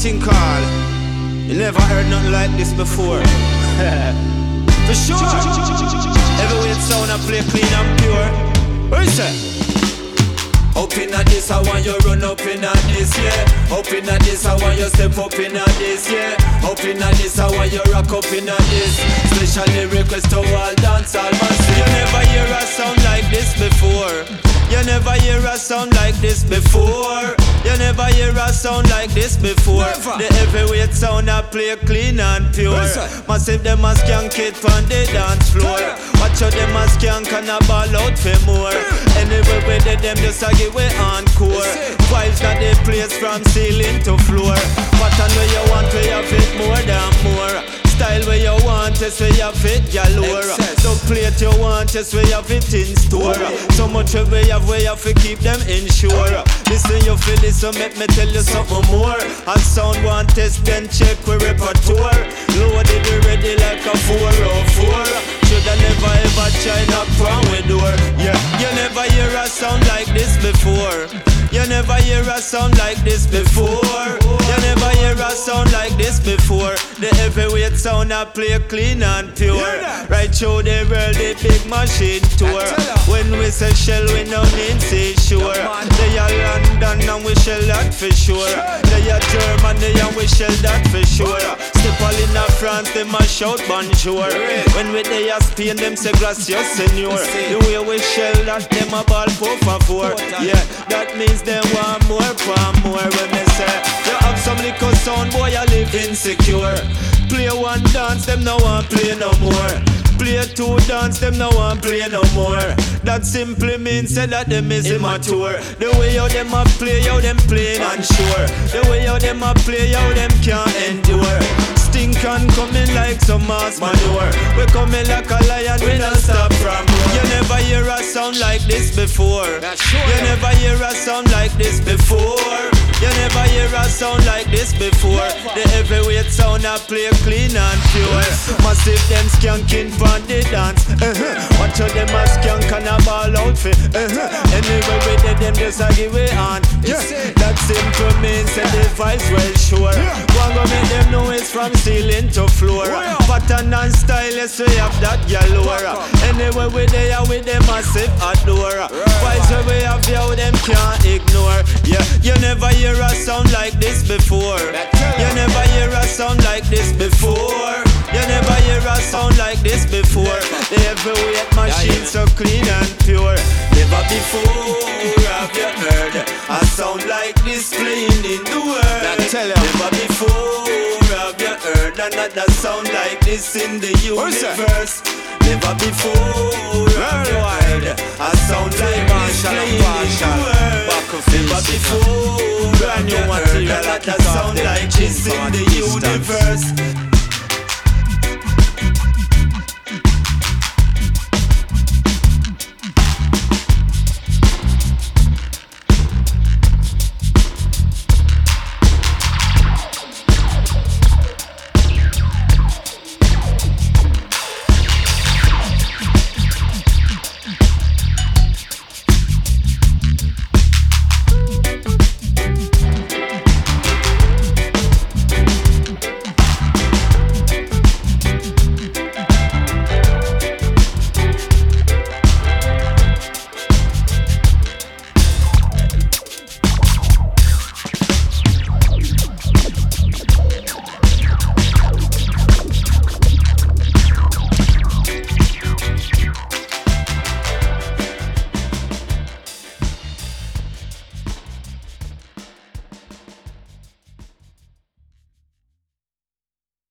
thing called. You never heard nothing like this before. For sure. Every it sound, I play clean and pure. What you? Up in a this, I want you run up in a this, yeah. Up in a this, I want you step up in a this, yeah. Up in a this, I want you rock up in a this. Special request to all dance, all man. You never hear a sound like this before. You never hear a sound like this before. You never hear a sound like this before. Never. The heavyweight sound I play clean and pure. Sir. Massive them a skank it on the dance floor. Watch out them a skank and a ball out for more. Anyway, with them just a give way encore. Vibes that they place from ceiling to floor. What I know you want, we have it more than more. Style where you want, yes, where you fit galore. Excess. So plate you want, yes, where you fit in store. So much you have, you have to keep them insured. Listen, you feel this, so make me tell you something more. And sound want test, then check with repertoire. Loaded, we ready like a 404. Shoulda never ever try knock from with door. Yeah, you never hear a sound like this before. You never hear a sound like this before. You never hear a sound like this before. The heavyweight sound I play clean and pure. Right through the world, the big machine tour. When we say shell, we no need say sure. They are London and we shell that for sure. They are Germany and we shell that for sure. Yeah. In a France, them a shout bonjour. When we they are Spain, them say gracias senor. The way we shell that, them a ball por favor. Yeah, that means them want more, for more. When they say you have some little sound, boy, you live insecure. Play one dance, them no want play no more. Play two dance, them no want play no more. That simply means say that them is immature. The way how them a play, how them playing unsure. The way how them a play, how them can't endure. And coming like some mass manure. We coming like a lion, we don't stop from. You never hear a sound like this before. You never hear a sound like this before. You never hear a sound like this before. The heavyweight sound I play clean and pure. Massive them skanking from the dance. Uh-huh. Watch out them a skank and a ball outfit. Uh-huh. Anyway it, them just a give it on. Yeah. That simple means that the vibes well sure. One go make them know it's from ceiling to floor. Yeah. Pattern and style, yes we have that galore. Anyway we there with them massive adore. Vibes where we have yeah, them can't ignore. Yeah, you never hear a sound like this before. You never hear a sound like this before. You never hear a sound like this before. The heavyweight machine so clean and pure. Never before sound playing in the world. tell ya. Never before have you heard another sound like this in the universe. Never before have you heard a sound like this playing in the world. Never before have you heard that another sound like this in the universe.